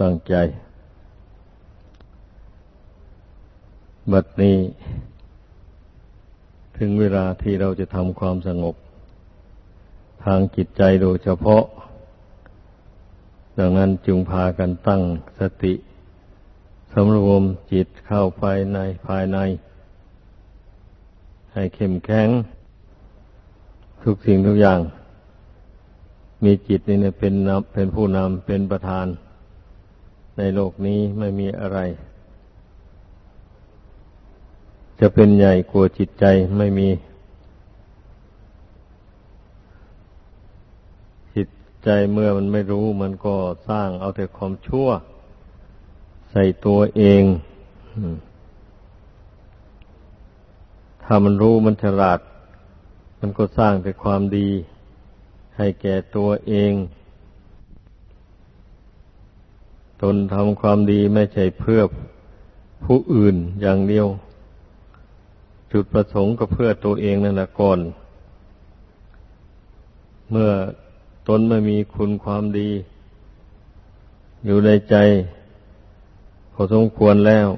ตั้งใจ บัดนี้ ถึงเวลาที่เราจะทำความสงบ ทางจิตใจโดยเฉพาะ ดังนั้นจึงพากันตั้งสติสำรวมจิตเข้าไปในภายใน ให้เข้มแข็ง ทุกสิ่งทุกอย่าง มีจิตนี่เป็นเป็นผู้นำเป็นประธาน ในโลกนี้ไม่มีอะไร จะเป็นใหญ่กลัวจิตใจไม่มี จิตใจเมื่อมันไม่รู้มันก็สร้างเอาแต่ความชั่ว ใส่ตัวเองถ้ามันรู้มันฉลาด มันก็สร้างแต่ความดี ให้แก่ตัวเอง ตนทำความดีไม่ใช่เพื่อผู้อื่นอย่างเดียว จุดประสงค์ก็เพื่อตัวเองนั่นแหละก่อน เมื่อตนไม่มีคุณความดี อยู่ในใจพอสมควรแล้ว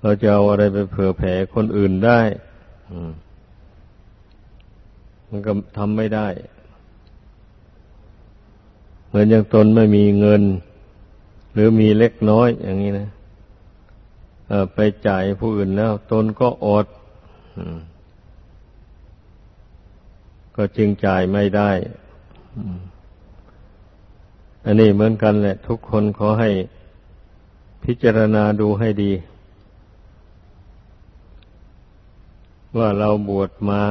เราจะเอาอะไรไปเผื่อแผ่คนอื่นได้ มันก็ทำไม่ได้ เหมือนอย่างตนไม่มีเงิน หรือมีเล็กน้อยอย่างนี้นะไปจ่ายผู้อื่นแล้ว ตนก็อดก็จึงจ่ายไม่ได้อันนี้เหมือนกันแหละ ทุกคนขอให้พิจารณาดูให้ดี ว่าเราบวชมา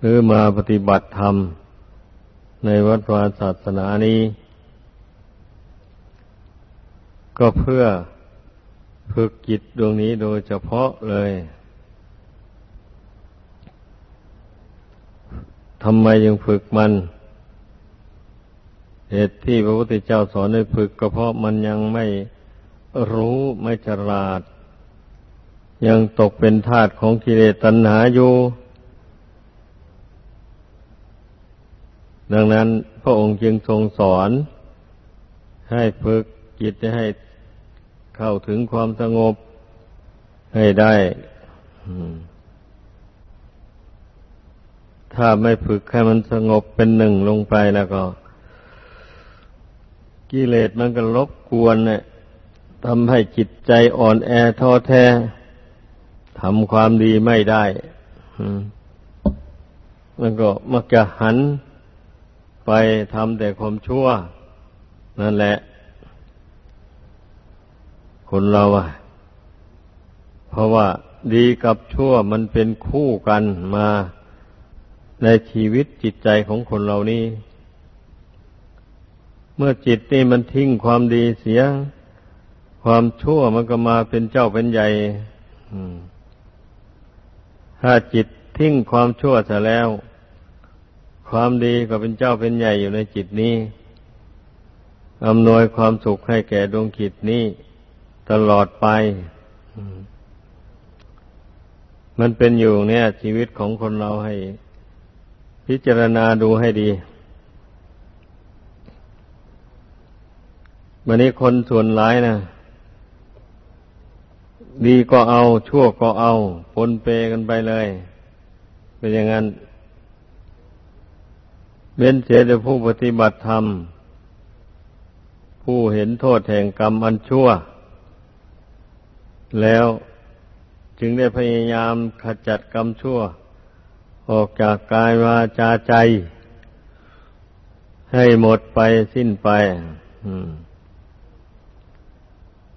หรือมาปฏิบัติธรรม ในวัดวาศาสนานี้ ก็เพื่อฝึกจิตดวงนี้โดยเฉพาะเลยทำไมยังฝึกมัน เหตุที่พระพุทธเจ้าสอนให้ฝึกก็เพราะมันยังไม่รู้ไม่ฉลาด ยังตกเป็นทาสของกิเลสตัณหาอยู่ ดังนั้นพระองค์จึงทรงสอน ให้ฝึกจิตให้เข้าถึงความสงบให้ได้ถ้าไม่ฝึกให้มันสงบเป็นหนึ่งลงไปแล้วก็ กิเลสมันก็ลบกวนเนี่ยทำให้จิตใจอ่อนแอท้อแท้ทำความดีไม่ได้มันก็มักจะหัน ไปทำแต่ความชั่ว นั่นแหละ คนเราอะเพราะว่าดีกับชั่วมันเป็นคู่กันมาในชีวิตจิตใจของคนเรานี้เมื่อจิตนี่มันทิ้งความดีเสีย ความชั่วมันก็มาเป็นเจ้าเป็นใหญ่ถ้าจิตทิ้งความชั่วเสียแล้ว ความดีก็เป็นเจ้าเป็นใหญ่อยู่ในจิตนี้อำนวยความสุขให้แก่ดวงจิตนี้ ตลอดไป มันเป็นอยู่เนี่ย ชีวิตของคนเราให้ พิจารณาดูให้ดีวันนี้คนส่วนหลายนะดีก็เอา ชั่วก็เอาปนเปกันไปเลย เป็นอย่างนั้น เบ้นเสียแต่ผู้ปฏิบัติธรรม ผู้เห็นโทษแห่งกรรมอันชั่ว แล้วจึงได้พยายามขจัดกรรมชั่ว ออกจากกายวาจาใจ ให้หมดไปสิ้นไป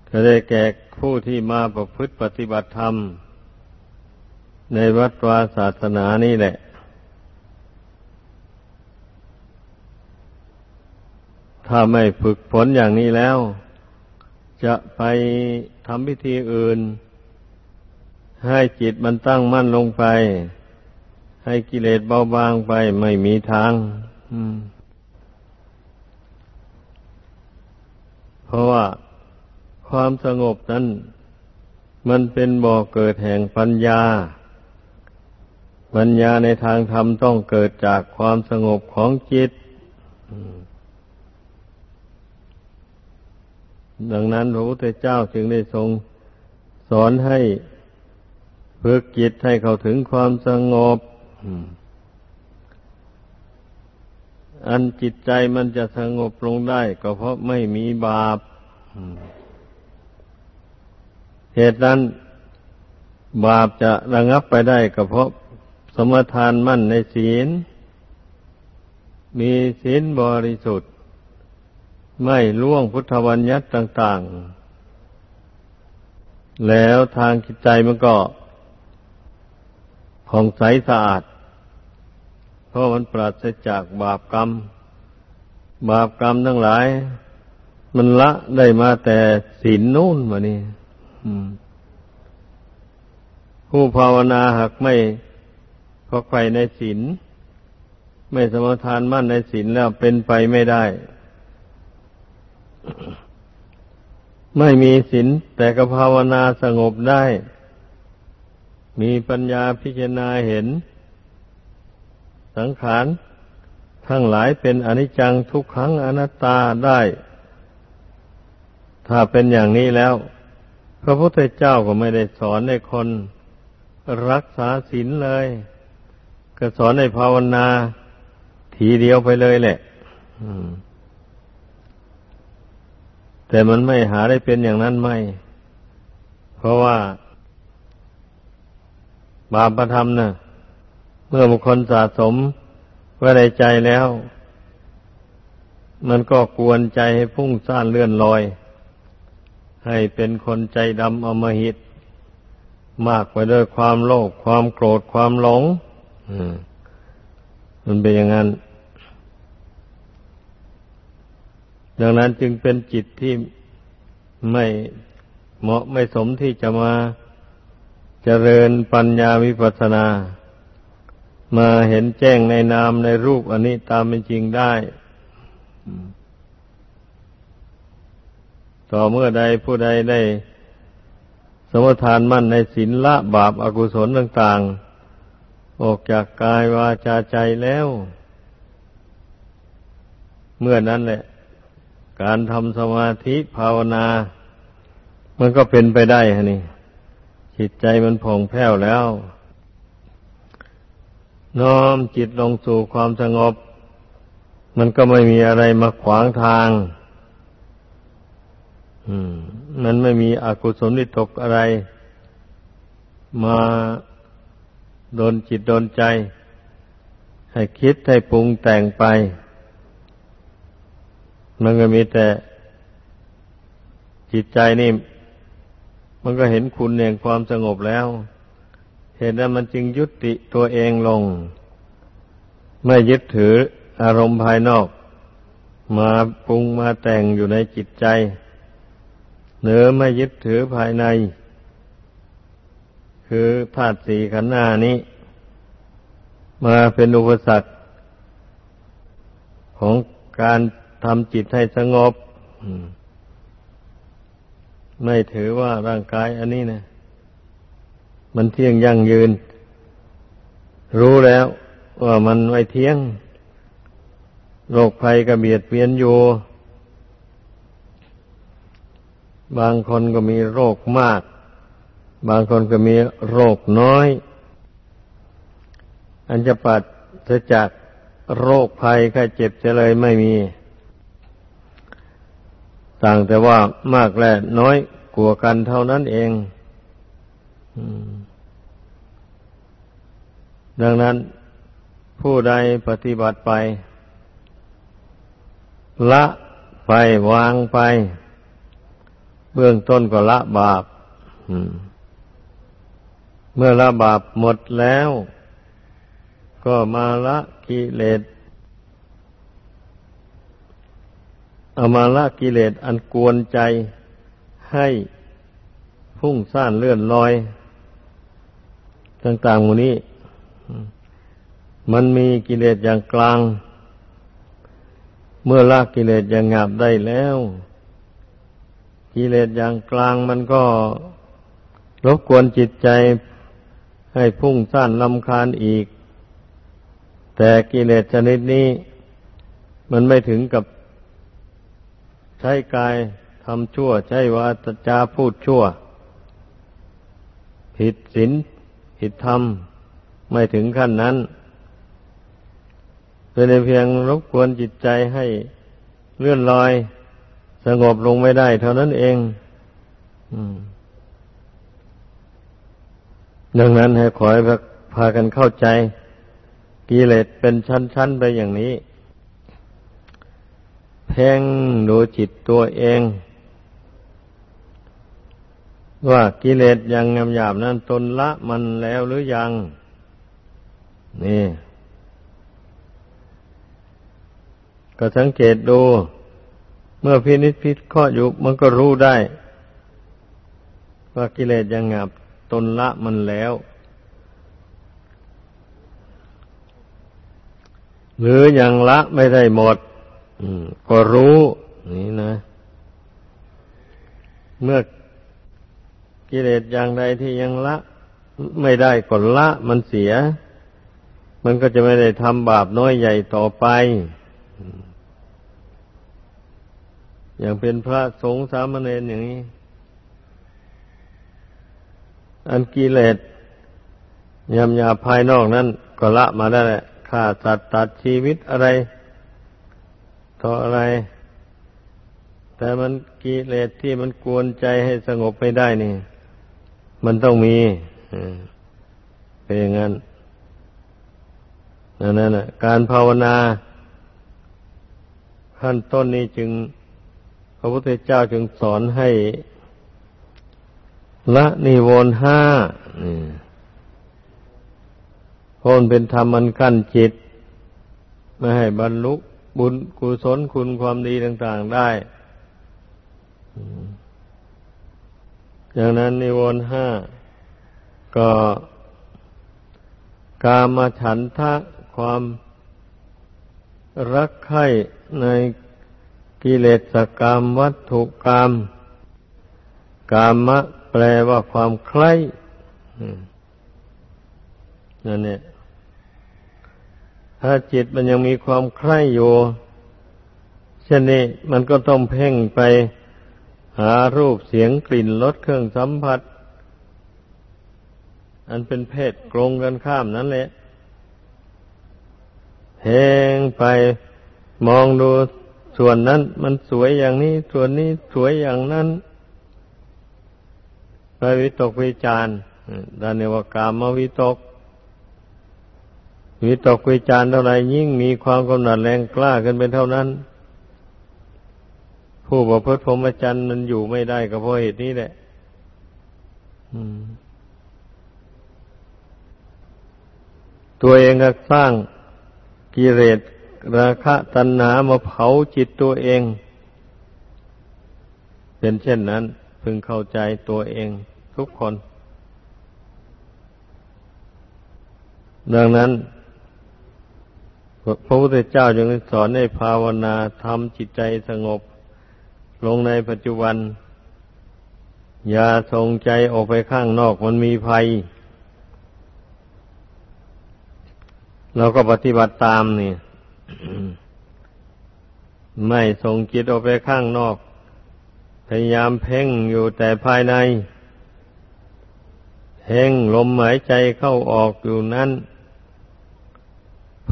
ก็ได้แก่ผู้ที่มาประพฤติปฏิบัติธรรม ในวัดวาศาสนานี่แหละ ถ้าไม่ฝึกฝนอย่างนี้แล้ว จะไปทำพิธีอื่น ให้จิตมันตั้งมั่นลงไป ให้กิเลสเบาบางไปไม่มีทางเพราะว่าความสงบนั้น มันเป็นบ่อเกิดแห่งปัญญา ปัญญาในทางธรรมต้องเกิดจากความสงบของจิต ดังนั้นพระพุทธเจ้าจึงได้ทรงสอนให้ฝึกจิตให้เข้าถึงความสงบ อันจิตใจมันจะสงบลงได้ ก็เพราะไม่มีบาป เหตุนั้น บาปจะระงับไปได้ก็เพราะสมทานมั่นในศีล มีศีลบริสุทธิ์ ไม่ล่วงพุทธวัญญัติต่าง ๆ แล้วทางจิตใจมันก็ผ่องใสสะอาด เพราะมันปราศจากบาปกรรม บาปกรรมทั้งหลาย มันละได้มาแต่ศีลนู่นมานี่ผู้ภาวนาหากไม่พอใครในศีลไม่สมทานมั่นในศีลแล้วเป็นไปไม่ได้ ไม่มีศีลแต่ก็ภาวนาสงบได้ มีปัญญาพิจารณาเห็น สังขารทั้งหลายเป็นอนิจจังทุกขังอนัตตาได้ ถ้าเป็นอย่างนี้แล้ว พระพุทธเจ้าก็ไม่ได้สอนให้คนรักษาศีลเลย ก็สอนให้ภาวนาทีเดียวไปเลยแหละ แต่มันไม่หาได้เป็นอย่างนั้นไม่ เพราะว่า บาปประธรรมนะ่ะ เมื่อบุคคลสะสมไว้ในใจแล้ว มันก็กวนใจให้พุ่งซ่านเลื่อนลอย ให้เป็นคนใจดำอมหิต มากไปด้วยความโลภความโกรธความหลงมันเป็นอย่างนั้น ดังนั้นจึงเป็นจิตที่ไม่เหมาะไม่สมที่จะมาเจริญปัญญาวิปัสนา มาเห็นแจ้งในนามในรูปอันนี้ตามเป็นจริงได้ ต่อเมื่อใดผู้ใดได้ สมทานมั่นในศีลละบาปอากุศลต่าง ๆ ออกจากกายวาจาใจแล้ว เมื่อนั้นแหละ การทำสมาธิภาวนา มันก็เป็นไปได้ฮะนี่จิตใจมันผ่องแผ้วแล้ว น้อมจิตลงสู่ความสงบ มันก็ไม่มีอะไรมาขวางทางมันไม่มีอกุศลนิตกอะไร มาโดนจิตโดนใจ ให้คิดให้ปรุงแต่งไป มันก็มีแต่จิตใจนี่ มันก็เห็นคุณแห่งความสงบแล้ว เหตุนั้นมันจึงยุติตัวเองลง ไม่ยึดถืออารมณ์ภายนอก มาปรุงมาแต่งอยู่ในจิตใจ เหนือไม่ยึดถือภายใน คือธาตุสี่ขันธ์หน้านี้ มาเป็นอุปสรรคของการ ทำจิตให้สงบไม่ถือว่าร่างกายอันนี้นะมันเที่ยงยั่งยืน รู้แล้วว่ามันไม่เที่ยงโรคภัยก็เบียดเบียนอยู่ บางคนก็มีโรคมาก บางคนก็มีโรคน้อย อันจะปัดจะจากโรคภัยแค่เจ็บจะเลยไม่มี ต่างแต่ว่ามากและน้อยกลัวกันเท่านั้นเองดังนั้นผู้ใดปฏิบัติไป ละไปวางไป เบื้องต้นก็ละบาปเมื่อละบาปหมดแล้ว ก็มาละกิเลส เอามาละกิเลสอันกวนใจให้พุ่งซ่านเลื่อนลอย ต่างๆหมู่นี้ มันมีกิเลสอย่างกลาง เมื่อละกิเลสอย่างหยาบได้แล้ว กิเลสอย่างกลางมันก็รบกวนจิตใจให้พุ่งซ่านลำคาญอีก แต่กิเลสชนิดนี้ มันไม่ถึงกับ ใช้กายทำชั่ว ใช่ว่าจาพูดชั่ว ผิดศีลผิดธรรม ไม่ถึงขั้นนั้นเป็นเพียงรบกวนจิตใจให้เลื่อนลอย สงบลงไม่ได้ เท่านั้นเองดังนั้นให้ขอให้พากันเข้าใจกิเลสเป็นชั้นๆไปอย่างนี้ เพ่งดูจิตตัวเอง ว่ากิเลสยังงามหยาบนั้นตนละมันแล้วหรือยัง นี่ ก็สังเกตดู เมื่อพินิจพิเคราอยู่มันก็รู้ได้ ว่ากิเลสยังงับตนละมันแล้วหรือยังละไม่ได้หมด ก็รู้นี่นะ เมื่อกิเลสอย่างใดที่ยังละ ไม่ได้ก็ละมันเสีย มันก็จะไม่ได้ทำบาปน้อยใหญ่ต่อไป อย่างเป็นพระสงฆ์สามเณรอย่างนี้ อันกิเลสยำยาภายนอกนั้นก็ละมาได้แหละฆ่าสัตว์ตัดชีวิตอะไร ต่ออะไร แต่มันกิเลสที่มันกวนใจให้สงบไม่ได้นี่ มันต้องมีเป็นอย่างนั้นนั่นแหละการภาวนาขั้นต้นนี้จึง พระพุทธเจ้าจึงสอนให้ละนิวรณ์ห้าพนเป็นธรรมมันกั้นจิต ไม่ให้บรรลุ บุญกุศลคุณความดีต่าง ๆได้ อย่างนั้นนิวรณ์ห้าก็กามฉันทะความรักใคร่ในกิเลสกรรมวัตถุกรรมกามะแปลว่าความใคร่นั่นเนี่ย ถ้าจิตมันยังมีความใคร่อยู่เช่นนี้มันก็ต้องเพ่งไปหารูปเสียงกลิ่นรสเครื่องสัมผัส อันเป็นเพศกรงกันข้ามนั่นแหละเพ่งไปมองดูส่วนนั้น มันสวยอย่างนี้ ส่วนนี้สวยอย่างนั้นไปวิตกวิจาร์ดานเนวกามวิตก วิตกวิจารเท่าไรยิ่งมีความกำหนัดแรงกล้าขึ้นเป็นเท่านั้น ผู้ประพฤติพรหมจรรย์มันอยู่ไม่ได้ก็เพราะเหตุนี้แหละตัวเองก็สร้างกิเลสราคะตัณหามาเผาจิตตัวเอง เป็นเช่นนั้น พึงเข้าใจตัวเองทุกคน ดังนั้น พระพุทธเจ้าจึงสอนให้ภาวนาทำจิตใจสงบ ลงในปัจจุบัน อย่าส่งใจออกไปข้างนอกมันมีภัย เราก็ปฏิบัติตามนี่ไม่ส่งจิตออกไปข้างนอก พยายามเพ่งอยู่แต่ภายใน เพ่งลมหายใจเข้าออกอยู่นั้น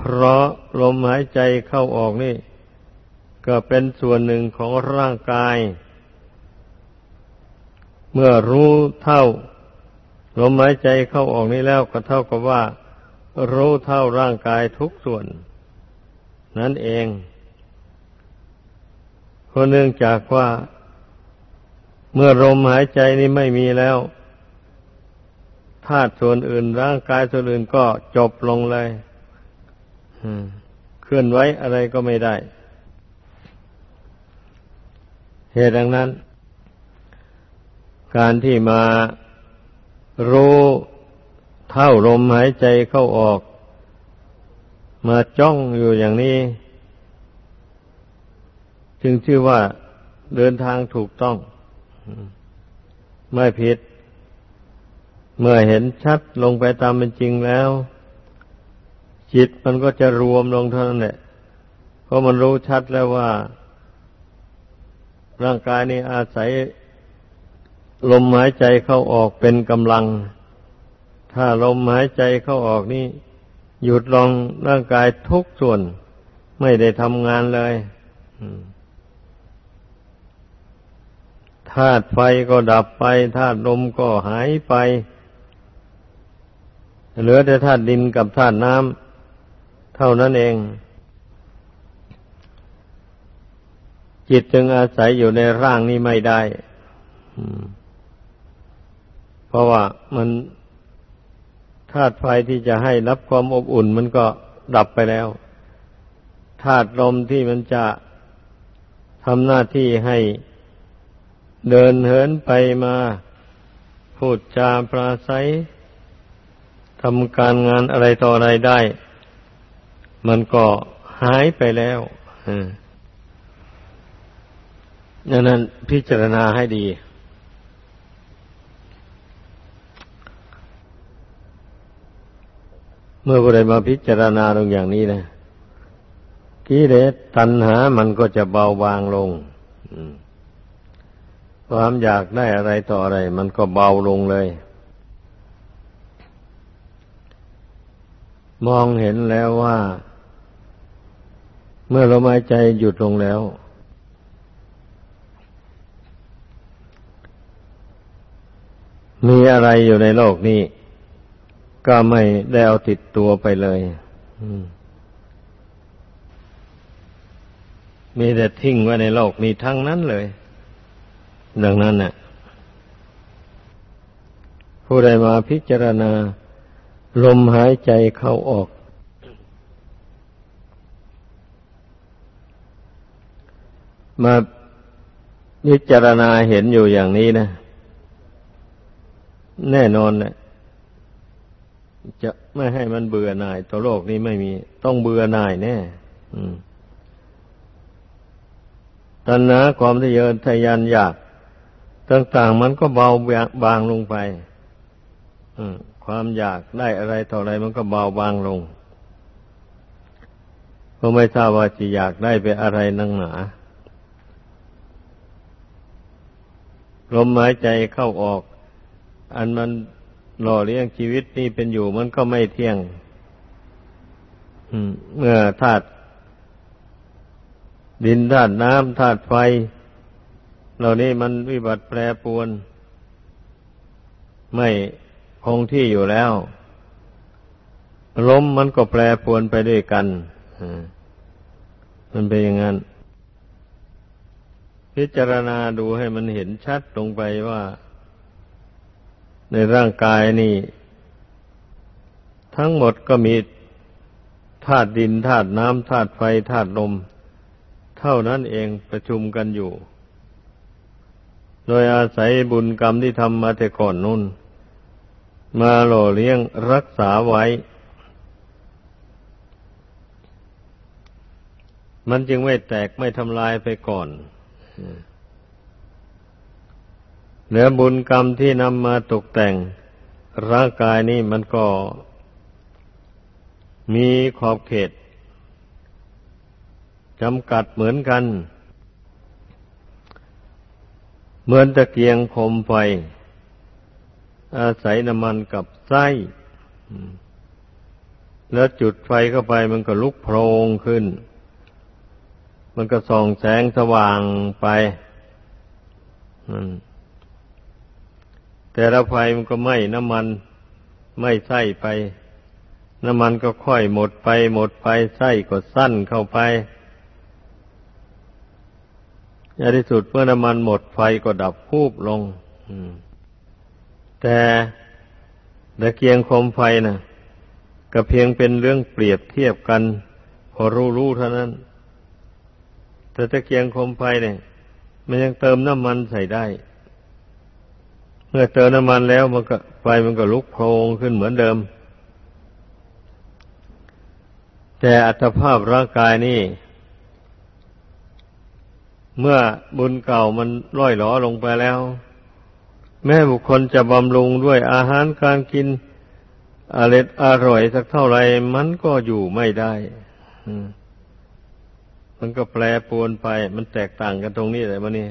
เพราะลมหายใจเข้าออกนี่ ก็เป็นส่วนหนึ่งของร่างกาย เมื่อรู้เท่า ลมหายใจเข้าออกนี้แล้วก็เท่ากับว่า รู้เท่าร่างกายทุกส่วน นั่นเองเพราะเนื่องจากว่า เมื่อลมหายใจนี้ไม่มีแล้วธาตุส่วนอื่นร่างกายส่วนอื่นก็จบลงเลย เคลื่อนไหวอะไรก็ไม่ได้ เหตุดังนั้น การที่มารู้เท่าลมหายใจเข้าออก มาจ้องอยู่อย่างนี้ จึงชื่อว่าเดินทางถูกต้อง ไม่ผิด เมื่อเห็นชัดลงไปตามเป็นจริงแล้ว จิตมันก็จะรวมลงเท่านั้นแหละเพราะมันรู้ชัดแล้วว่า ร่างกายนี้อาศัย ลมหายใจเข้าออกเป็นกำลัง ถ้าลมหายใจเข้าออกนี่ หยุดลองร่างกายทุกส่วน ไม่ได้ทำงานเลยธาตุไฟก็ดับไปธาตุลมก็หายไป เหลือแต่ธาตุดินกับธาตุน้ำ ท่านั้นเอง จิตจึงอาศัยอยู่ในร่างนี้ไม่ได้ เพราะว่ามันธาตุไฟที่จะให้รับความอบอุ่นมันก็ดับไปแล้วธาตุลมที่มันจะทำหน้าที่ให้เดินเหินไปมาพูดจาปราศัยทำการงานอะไรต่ออะไรได้ มันก็หายไปแล้วดังนั้นพิจารณาให้ดี เมื่อผู้ใดมาพิจารณาตรงอย่างนี้นะกิเลสตัณหามันก็จะเบาบางลงความอยากได้อะไรต่ออะไร มันก็เบาลงเลย มองเห็นแล้วว่า เมื่อลมหายใจหยุดลงแล้ว มีอะไรอยู่ในโลกนี้ ก็ไม่ได้เอาติดตัวไปเลยมีแต่ทิ้งไว้ในโลกนี้ทั้งนั้นเลย ดังนั้นน่ะ ผู้ใดมาพิจารณา ลมหายใจเข้าออก มาพิจารณาเห็นอยู่อย่างนี้นะ แน่นอนแหละจะไม่ให้มันเบื่อหน่ายตัวโลกนี้ไม่มี ต้องเบื่อหน่ายแน่ตัณหาความทะเยอทะยานอยาก ต่างๆ มันก็เบาบางลงไปความอยากได้อะไรต่ออะไรมันก็เบาบางลงเพราะไม่ทราบว่าจะอยากได้ไปอะไรนังหนา ลมหายใจเข้าออก อันมันหล่อเลี้ยงชีวิตนี่เป็นอยู่มันก็ไม่เที่ยงเมื่อธาตุดินธาตุน้ำธาตุไฟ เหล่านี้มันวิบัติแปรปวน ไม่คงที่อยู่แล้วลมมันก็แปรปวนไปด้วยกันมันเป็นอย่างนั้น พิจารณาดูให้มันเห็นชัดลงไปว่า ในร่างกายนี่ ทั้งหมดก็มีธาตุดินธาตุน้ำธาตุไฟธาตุลม เท่านั้นเองประชุมกันอยู่ โดยอาศัยบุญกรรมที่ทำมาแต่ก่อนนุ่น มาหล่อเลี้ยงรักษาไว้ มันจึงไม่แตกไม่ทำลายไปก่อน เหนือบุญกรรมที่นำมาตกแต่งร่างกายนี้มันก็มีขอบเขตจำกัดเหมือนกัน เหมือนตะเกียงคมไฟ อาศัยน้ำมันกับไส้ แล้วจุดไฟเข้าไปมันก็ลุกโพลงขึ้น มันก็ส่องแสงสว่างไปแต่ละไฟมันก็ไหม้น้ำมันไม่ใส่ไป น้ำมันก็ค่อยหมดไป หมดไปไส้ก็สั้นเข้าไปในที่สุดเมื่อน้ำมันหมดไฟก็ดับพูบลงแต่ตะเกียงคมไฟนะ่ะก็เพียงเป็นเรื่องเปรียบเทียบกัน พอรู้รู้เท่านั้น แต่ตะเกียงคมไฟเนี่ย มันยังเติมน้ำมันใส่ได้ เมื่อเติมน้ำมันแล้วมันก็ไฟมันก็ลุกโพลงขึ้นเหมือนเดิม แต่อัตภาพร่างกายนี่ เมื่อบุญเก่ามันร่อยหลอลงไปแล้ว แม้บุคคลจะบำรุงด้วยอาหารการกินอร่อยอร่อยสักเท่าไหร่มันก็อยู่ไม่ได้มั มันก็แปรปรวนไป มันแตกต่างกันตรงนี้เลยมันนี่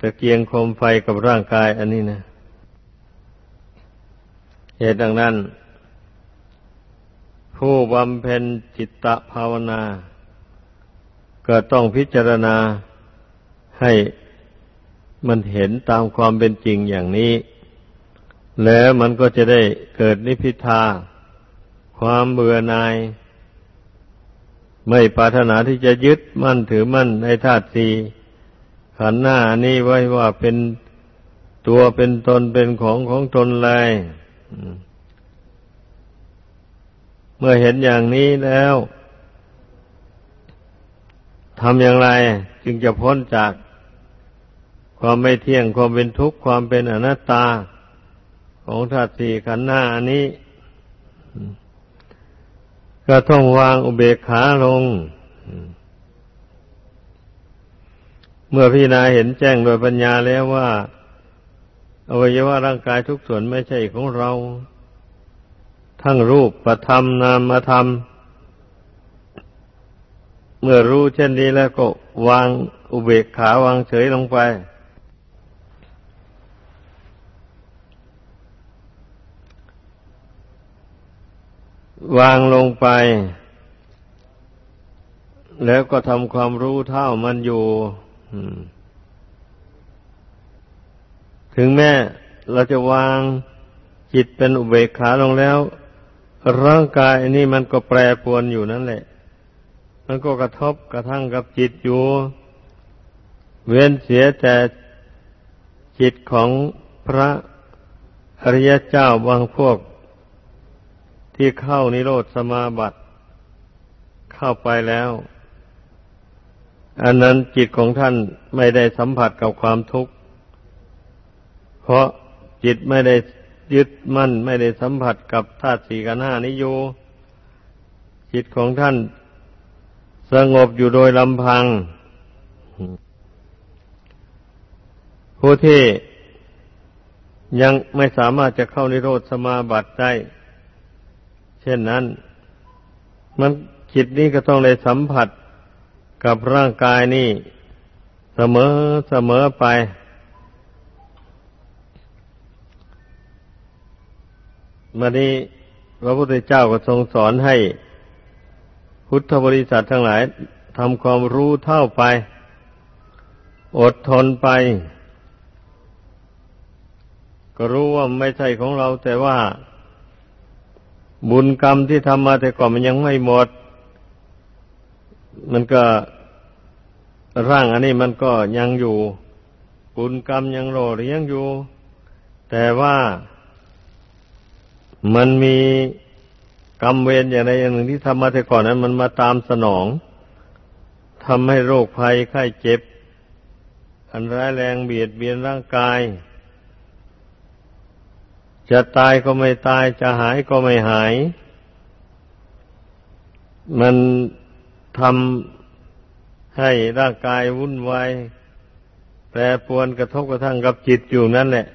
ตะเกียงโคมไฟกับร่างกาย อันนี้นะเหตุดังนั้น ผู้บำเพ็ญจิตตภาวนา ก็ต้องพิจารณาให้มันเห็นตามความเป็นจริงอย่างนี้ แล้วมันก็จะได้เกิดนิพิทา ความเบื่อหน่าย ไม่ปรารถนาที่จะยึดมั่นถือมั่นในธาตุสี่ขันหน้านี้ไว้ว่าเป็นตัวเป็นตนเป็นของของตนเลยเมื่อเห็นอย่างนี้แล้วทำอย่างไร จึงจะพ้นจากความไม่เที่ยงความเป็นทุกข์ความเป็นอนัตตาของธาตุสี่ขันธ์หน้าอันนี้ ก็ต้องวางอุเบกขาลง เมื่อพี่นาเห็นแจ้งโดยปัญญาแล้วว่า อวัยวะร่างกายทุกส่วนไม่ใช่ของเรา ทั้งรูปประธรรมนามธรรม เมื่อรู้เช่นนี้แล้วก็วางอุเบกขาวางเฉยลงไป วางลงไป แล้วก็ทำความรู้เท่ามันอยู่ถึงแม้เราจะวางจิตเป็นอุเบกขาลงแล้ว ร่างกายนนี้มันก็แปรปรวนอยู่นั่นแหละ มันก็กระทบกระทั่งกับจิตอยู่ เว้นเสียแต่จิตของพระอริยเจ้าบางพวก ที่เข้านิโรธสมาบัติ เข้าไปแล้ว อันนั้นจิตของท่านไม่ได้สัมผัสกับความทุกข์ เพราะจิตไม่ได้ยึดมั่นไม่ได้สัมผัสกับธาตุสี่กันห้านิโยจิตของท่านสงบอยู่โดยลำพัง ผู้ที่ยังไม่สามารถจะเข้านิโรธสมาบัติได้ เช่นนั้น มันจิตนี้ก็ต้องได้สัมผัสกับร่างกายนี่เสมอเสมอไป มานี้พระพุทธเจ้าก็ทรงสอนให้พุทธบริษัททั้งหลายทำความรู้เท่าไป อดทนไป ก็รู้ว่าไม่ใช่ของเราแต่ว่า บุญกรรมที่ทำมาแต่ก่อนมันยังไม่หมด มันก็ร่างอันนี้มันก็ยังอยู่ บุญกรรมยังโหลเลี้ยงอยู่ แต่ว่ามันมีกรรมเวรอย่างใดอย่างหนึ่งที่ทำมาแต่ก่อนนั้น มันมาตามสนองทำให้โรคภัยไข้เจ็บ อันร้ายแรงเบียดเบียนร่างกาย จะตายก็ไม่ตายจะหายก็ไม่หาย มันทำให้ร่างกายวุ่นวายแปรปวนกระทบกระทั่งกับจิตอยู่นั่นแหละ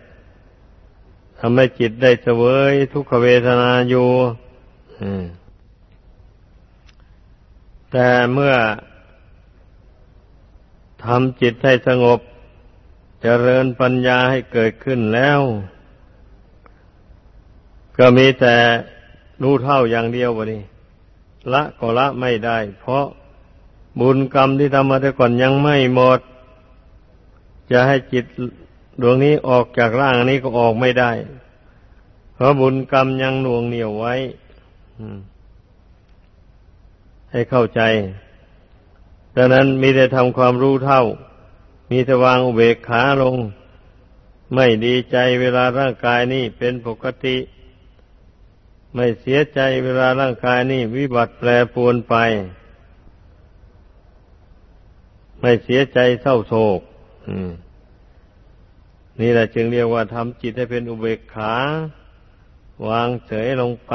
ทำให้จิตได้เสวยทุกขเวทนาอยู่แต่เมื่อทำจิตให้สงบจเจริญปัญญาให้เกิดขึ้นแล้ว ก็มีแต่รู้เท่าอย่างเดียววะนี่ละก็ละไม่ได้ เพราะบุญกรรมที่ทำมาแต่ก่อนยังไม่หมด จะให้จิตดวงนี้ออกจากร่างนี้ก็ออกไม่ได้ เพราะบุญกรรมยังหน่วงเหนี่ยวไว้ให้เข้าใจดังนั้นมีแต่ทำความรู้เท่า มีแต่วางอุเบกขาลง ไม่ดีใจเวลาร่างกายนี้เป็นปกติ ไม่เสียใจเวลาร่างกายนี่วิบัติแปรปรวนไป ไม่เสียใจเศร้าโศกนี่แหละจึงเรียกว่าทำจิตให้เป็นอุเบกขา วางเฉยลงไป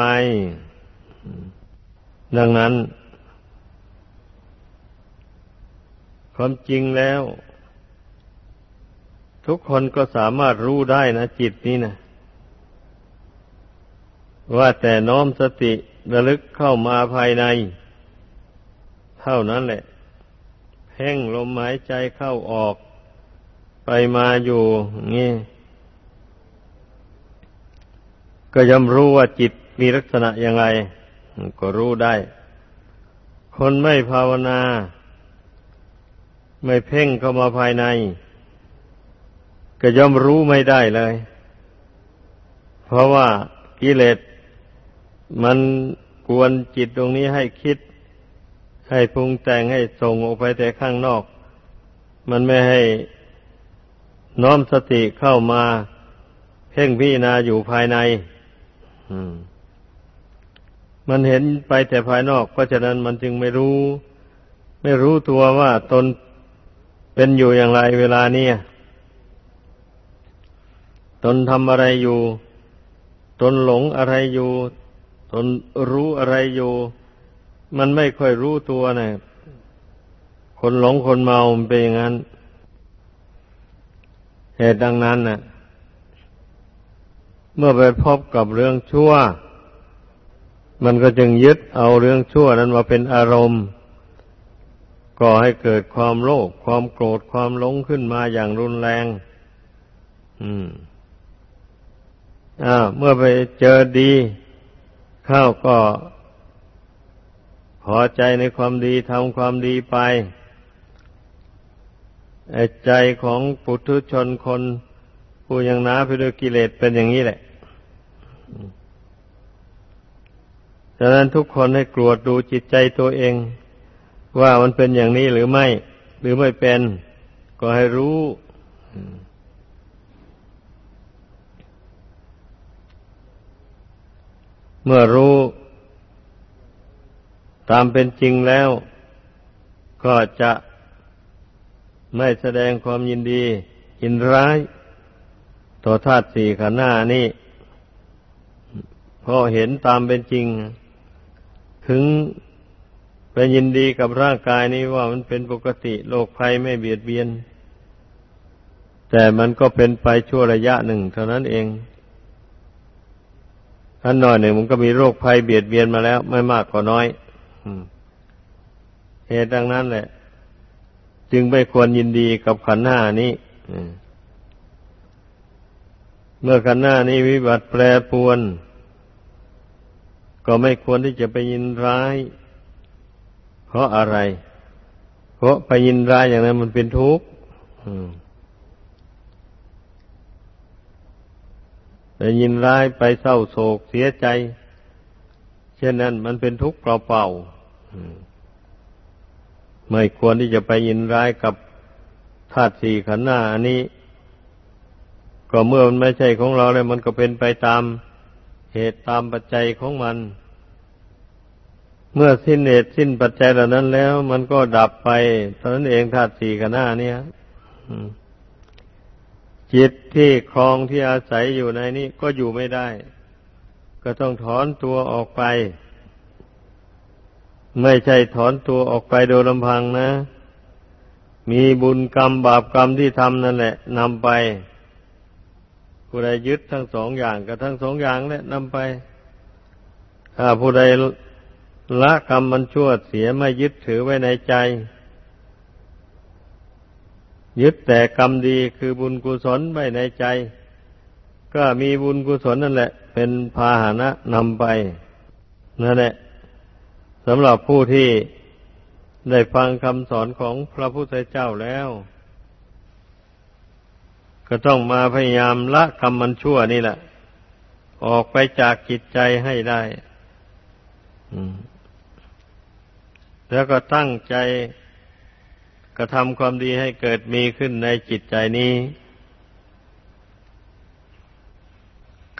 ดังนั้นความจริงแล้ว ทุกคนก็สามารถรู้ได้นะจิตนี้นะ ว่าแต่น้อมสติระลึกเข้ามาภายใน เท่านั้นแหละเพ่งลมหายใจเข้าออก ไปมาอยู่นี่ก็ย่อมรู้ว่าจิตมีลักษณะอย่างไร ก็รู้ได้ คนไม่ภาวนา ไม่เพ่งเข้ามาภายใน ก็ย่อมรู้ไม่ได้เลย เพราะว่ากิเลส มันกวนจิตตรงนี้ให้คิด ให้ปรุงแต่งให้ส่งออกไปแต่ข้างนอก มันไม่ให้น้อมสติเข้ามา เพ่งพิจารณาอยู่ภายในมันเห็นไปแต่ภายนอก เพราะฉะนั้นมันจึงไม่รู้ ไม่รู้ตัวว่าตนเป็นอยู่อย่างไรเวลานี้ตนทำอะไรอยู่ ตนหลงอะไรอยู่ต นรู้อะไรอยู่ มันไม่ค่อยรู้ตัวนะคนหลงคนเมาเป็นอย่างนั้น เหตุดังนั้นนะ่ะ เมื่อไปพบกับเรื่องชั่ว มันก็จึงยึดเอาเรื่องชั่วนั้นมาเป็นอารมณ์ก่อให้เกิดความโลภความโกรธความหลงขึ้นมาอย่างรุนแรง อืม อ่า เมื่อไปเจอดี เข้าก็พอใจในความดีทำความดีไปใจของปุถุชนคนผู้ยังน้าไปด้วยกิเลสเป็นอย่างนี้แหละฉะนั้นทุกคนให้กรวดดูจิตใจตัวเอง ว่ามันเป็นอย่างนี้หรือไม่ หรือไม่เป็น ก็ให้รู้ เมื่อรู้ตามเป็นจริงแล้ว ก็จะไม่แสดงความยินดี ยินร้ายต่อธาตุสี่ขันธ์หน้านี่พอเห็นตามเป็นจริง ถึงไปยินดีกับร่างกายนี้ว่ามันเป็นปกติโรคภัยไม่เบียดเบียน แต่มันก็เป็นไปชั่วระยะหนึ่ง เท่านั้นเอง ท่านหน่อยหนึ่งมันก็มีโรคภัยเบียดเบียนมาแล้ว ไม่มากก็น้อยเหตุดังนั้นแหละ จึงไม่ควรยินดีกับขันหน้านี้เมื่อขันหน้านี้วิบัติแปรปวน ก็ไม่ควรที่จะไปยินร้าย เพราะอะไร เพราะไปยินร้ายอย่างนั้นมันเป็นทุกข์ ไปยินร้ายไปเศร้าโศกเสียใจ เช่นนั้นมันเป็นทุกข์เปล่าๆไม่ควรที่จะไปยินร้ายกับธาตุสี่ขันธ์หน้าอันนี้ ก็เมื่อมันไม่ใช่ของเราเลยมันก็เป็นไปตามเหตุตามปัจจัยของมัน เมื่อสิ้นเหตุสิ้นปัจจัยเหล่านั้นแล้ว มันก็ดับไปเท่านั้นเองธาตุสี่กันธ์หน้าเนี่ย จิตที่คลองที่อาศัยอยู่ในนี้ก็อยู่ไม่ได้ ก็ต้องถอนตัวออกไป ไม่ใช่ถอนตัวออกไปโดยลำพังนะ มีบุญกรรมบาปกรรมที่ทำนั่นแหละนำไปผู้ใดยึดทั้งสองอย่างก็ทั้งสองอย่างแหละนำไป ถ้าผู้ใดละกรรมมันชั่วเสียไม่ยึดถือไว้ในใจ ยึดแต่กรรมดีคือบุญกุศลไว้ในใจ ก็มีบุญกุศลนั่นแหละ เป็นพาหนะนำไปนั่นแหละสำหรับผู้ที่ได้ฟังคำสอนของพระพุทธเจ้าแล้ว ก็ต้องมาพยายามละกรรมมันชั่วนี่แหละ ออกไปจากจิตใจให้ได้แล้วก็ตั้งใจ ระทำความดีให้เกิดมีขึ้นในจิตใจนี้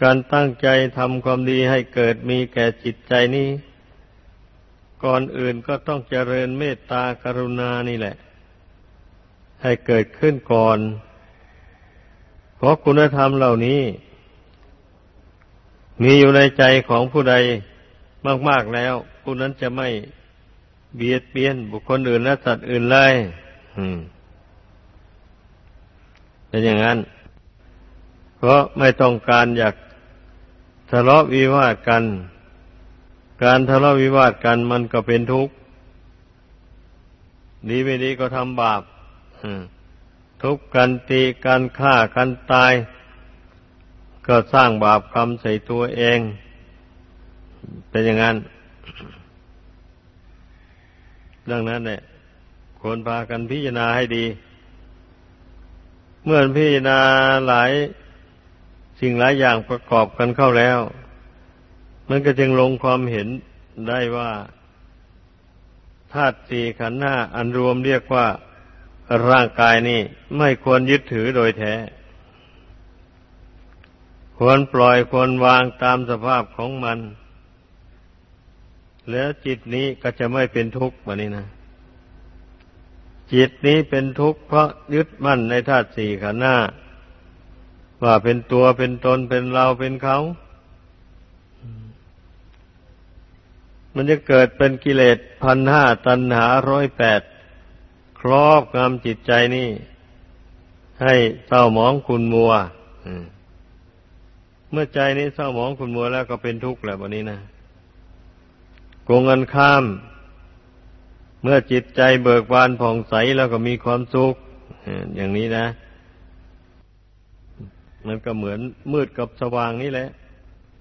การตั้งใจทำความดีให้เกิดมีแก่จิตใจนี้ ก่อนอื่นก็ต้องเจริญเมตตากรุณานี่แหละ ให้เกิดขึ้นก่อน เพราะคุณธรรมเหล่านี้ มีอยู่ในใจของผู้ใดมาก ๆแล้ว ผู้นั้นจะไม่เบียดเบียนบุคคลอื่นและสัตว์อื่นเลย เป็นอย่างนั้น เพราะไม่ต้องการอยากทะเลาะวิวาทกัน การทะเลาะวิวาทกันมันก็เป็นทุกข์ดีไม่ดีก็ทำบาปทุบกันตีกันฆ่ากันตาย ก็สร้างบาปกรรมใส่ตัวเอง เป็นอย่างนั้นดังนั้นเนี่ย ควรพากันพิจารณาให้ดี เมื่อพิจารณาหลายสิ่งหลายอย่างประกอบกันเข้าแล้ว มันก็จึงลงความเห็นได้ว่าธาตุสี่ขันธ์ห้าอันรวมเรียกว่าร่างกายนี่ไม่ควรยึดถือโดยแท้ ควรปล่อยควรวางตามสภาพของมัน แล้วจิตนี้ก็จะไม่เป็นทุกข์แบบนี้นะ จิตนี้เป็นทุกข์เพราะยึดมั่นในธาตุสี่ขันธ์ห้า ว่าเป็นตัวเป็นตนเป็นเราเป็นเขา มันจะเกิดเป็นกิเลสพันห้าตันหาร้อยแปดครอบงำจิตใจนี่ ให้เศร้าหมองคุณมัวเมื่อใจนี้เศร้าหมองคุณมัวแล้วก็เป็นทุกข์แหละวันนี้นะโกงกันข้าม เมื่อจิตใจเบิกบานผ่องใสแล้วก็มีความสุขอย่างนี้นะ มันก็เหมือนมืดกับสว่างนี่แหละ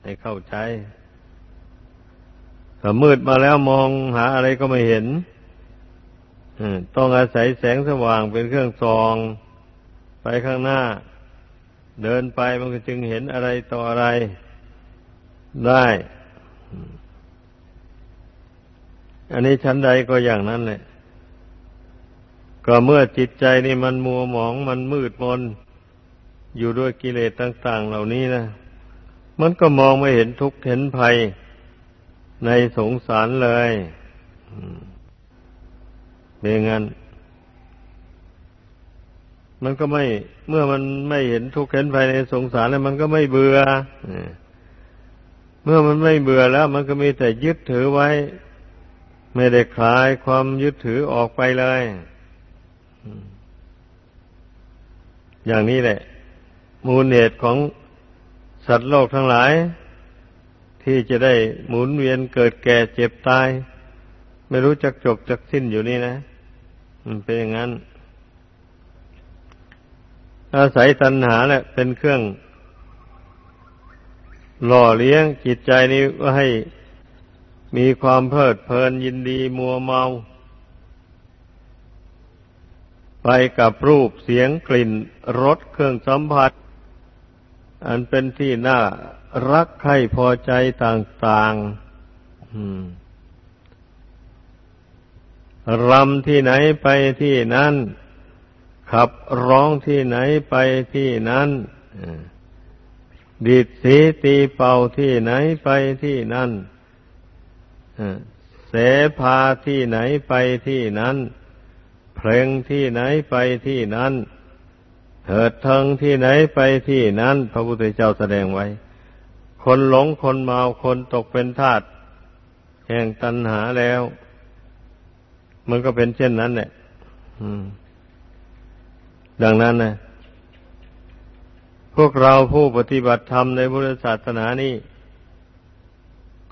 ให้เข้าใจถ้ามืดมาแล้วมองหาอะไรก็ไม่เห็นต้องอาศัยแสงสว่างเป็นเครื่องส่อง ไปข้างหน้า เดินไปมันก็จึงเห็นอะไรต่ออะไรได้ อันนี้ชั้นใดก็อย่างนั้นแหละ ก็เมื่อจิตใจนี่มันมัวหมองมันมืดมน อยู่ด้วยกิเลสต่าง ๆ เหล่านี้นะมันก็มองไม่เห็นทุกข์เห็นภัยในสงสารเลยเป็นงั้น มันก็ไม่เมื่อมันไม่เห็นทุกข์เห็นภัยในสงสารแล้วมันก็ไม่เบื่อเมื่อมันไม่เบื่อแล้ว มันก็มีแต่ยึดถือไว้ ไม่ได้คลายความยึดถือออกไปเลย อย่างนี้แหละ มูลเหตุของสัตว์โลกทั้งหลาย ที่จะได้หมุนเวียนเกิดแก่เจ็บตาย ไม่รู้จักจบจักสิ้นอยู่นี่นะมันเป็นอย่างนั้น อาศัยตัณหาแหละ เป็นเครื่องหล่อเลี้ยงจิตใจนี้ว่าให้ มีความเพลิดเพลินยินดีมัวเมา ไปกับรูปเสียงกลิ่นรสเครื่องสัมผัส อันเป็นที่น่ารักใคร่พอใจต่างๆรำที่ไหนไปที่นั้นขับร้องที่ไหนไปที่นั้นดีดสีตีเป่าที่ไหนไปที่นั่น เสพาที่ไหนไปที่นั้น เพลงที่ไหนไปที่นั้นเถิดเทางที่ไหนไปที่นั้น พระพุทธเจ้าแสดงไว้ คนหลงคนเมาคนตกเป็นทาสแห่งตัณหาแล้ว มันก็เป็นเช่นนั้นแหละดังนั้นนะพวกเราผู้ปฏิบัติธรรมในพุทธศาสนานี้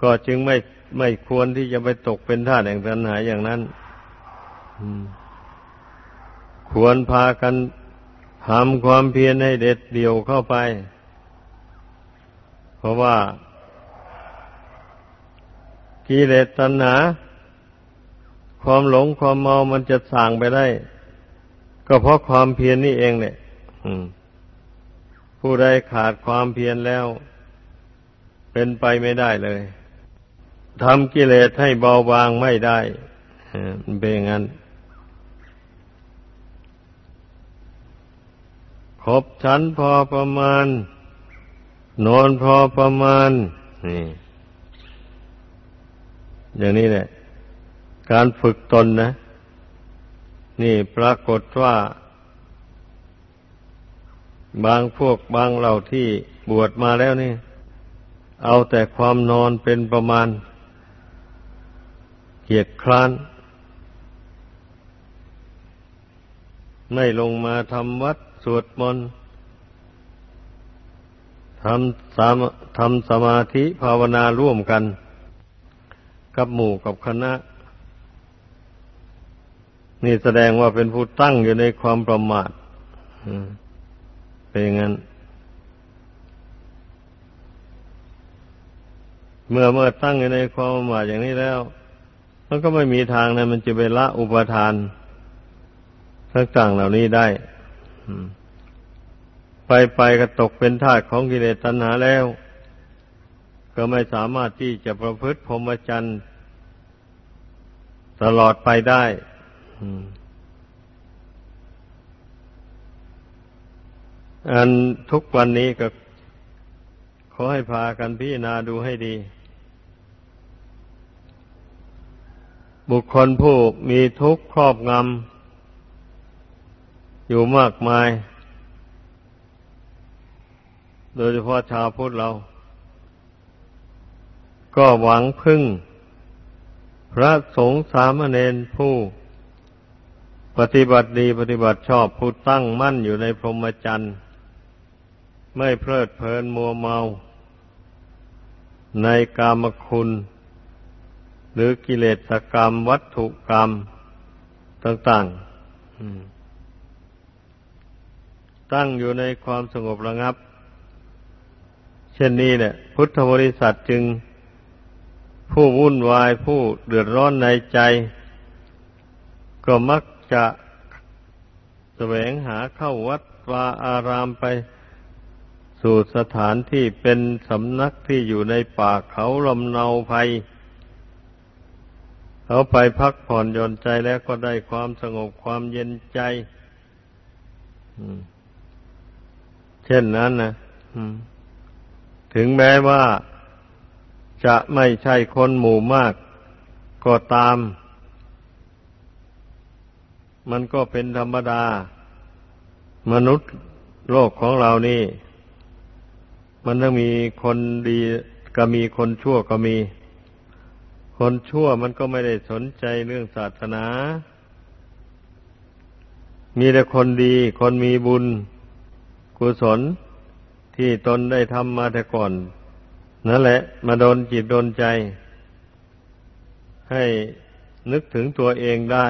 ก็จึงไม่ ไม่ควรที่จะไปตกเป็นทาสแห่งตัณหาอย่างนั้นควรพากันทำความเพียรให้เด็ดเดี่ยวเข้าไป เพราะว่ากิเลสตัณหา ความหลงความเมามันจะสั่งไปได้ ก็เพราะความเพียรนนี่เองเนี่ยผู้ใดขาดความเพียรแล้ว เป็นไปไม่ได้เลย ทำกิเลสให้เบาบางไม่ได้มันเป็นอย่างนั้นครบชั้นพอประมาณ นอนพอประมาณนี่อย่างนี้แหละ การฝึกตนนะ นี่ปรากฏว่า บางพวกบางเหล่าที่บวชมาแล้วนี่ เอาแต่ความนอนเป็นประมาณ กียดคร้าน ไม่ลงมาทำวัดสวดมนต์ทำสามทำสมาธิภาวนาร่วมกัน กับหมู่กับคณะ นี่แสดงว่าเป็นผู้ตั้งอยู่ในความประมาทเป็นอย่างนั้น เมื่อเมื่อตั้งอยู่ในความหมายอย่างนี้แล้ว มันก็ไม่มีทางนะมันจะไปละอุปทานต่างๆเหล่านี้ได้ไปไปก็ตกเป็นทาสของกิเลสตัณหาแล้ว ก็ไม่สามารถที่จะประพฤติพรหมจรรย์ตลอดไปได้อันทุกวันนี้ก็ขอให้พากันพิจารณาดูให้ดี บุคคลผู้มีทุกข์ครอบงำอยู่มากมาย โดยเฉพาะชาวพุทธเรา ก็หวังพึ่ง พระสงฆ์สามเณรผู้ปฏิบัติดีปฏิบัติชอบผู้ตั้งมั่นอยู่ในพรหมจรรย์ ไม่เพลิดเพลินมัวเมา ในกามคุณ หรือกิเลสกรรม วัตถุกรรมต่างๆ ตั้งอยู่ในความสงบระงับ เช่นนี้เนี่ย พุทธบริษัทจึงผู้วุ่นวายผู้เดือดร้อนในใจ ก็มักจะแสวงหาเข้าวัดวาอารามไปสู่สถานที่เป็นสำนักที่อยู่ในป่าเขาลำเนาภัย เขาไปพักผ่อนหย่อนใจแล้วก็ได้ความสงบความเย็นใจเช่นนั้นนะถึงแม้ว่าจะไม่ใช่คนหมู่มากก็ตาม มันก็เป็นธรรมดา มนุษย์โลกของเรานี่ มันต้องมีคนดีก็มีคนชั่วก็มี คนชั่วมันก็ไม่ได้สนใจเรื่องศาสนา มีแต่คนดี คนมีบุญ กุศลที่ตนได้ทำมาแต่ก่อน นั่นแหละ มาโดนจิตโดนใจ ให้นึกถึงตัวเองได้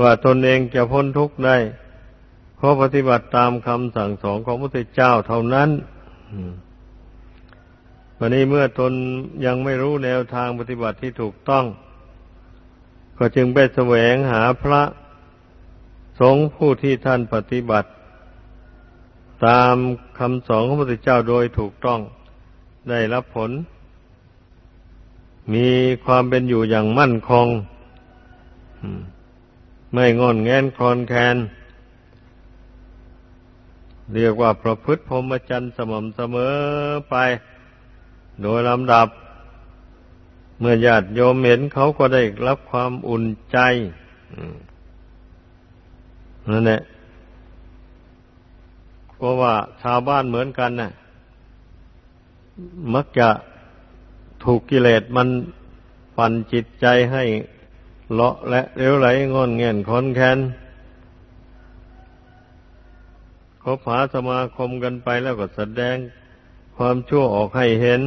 ว่าตนเองจะพ้นทุกข์ได้ราะปฏิบัติตามคำสั่งสอนของพระพุทธเจ้าเท่านั้น วันนี้เมื่อตนยังไม่รู้แนวทางปฏิบัติที่ถูกต้อง ก็จึงไปแสวงหาพระสงฆ์ผู้ที่ท่านปฏิบัติ ตามคำสอนของพระพุทธเจ้าโดยถูกต้องได้รับผล มีความเป็นอยู่อย่างมั่นคงไม่งอนแงนคลอนแคนเรียกว่าประพฤติพรหมจรรย์สม่ำเสมอไป โดยลำดับ เมื่อญาติโยมเห็นเขาก็ได้รับความอุ่นใจนั่นแหละเพราะว่าชาวบ้านเหมือนกันนะ่ะ มักจะถูกกิเลสมันปั่นจิตใจให้เลาะและเลี้ยวไหลงอนเงียนคอนแคนคบหาสมาคมกันไปแล้วก็แสดง ความชั่วออกให้เห็น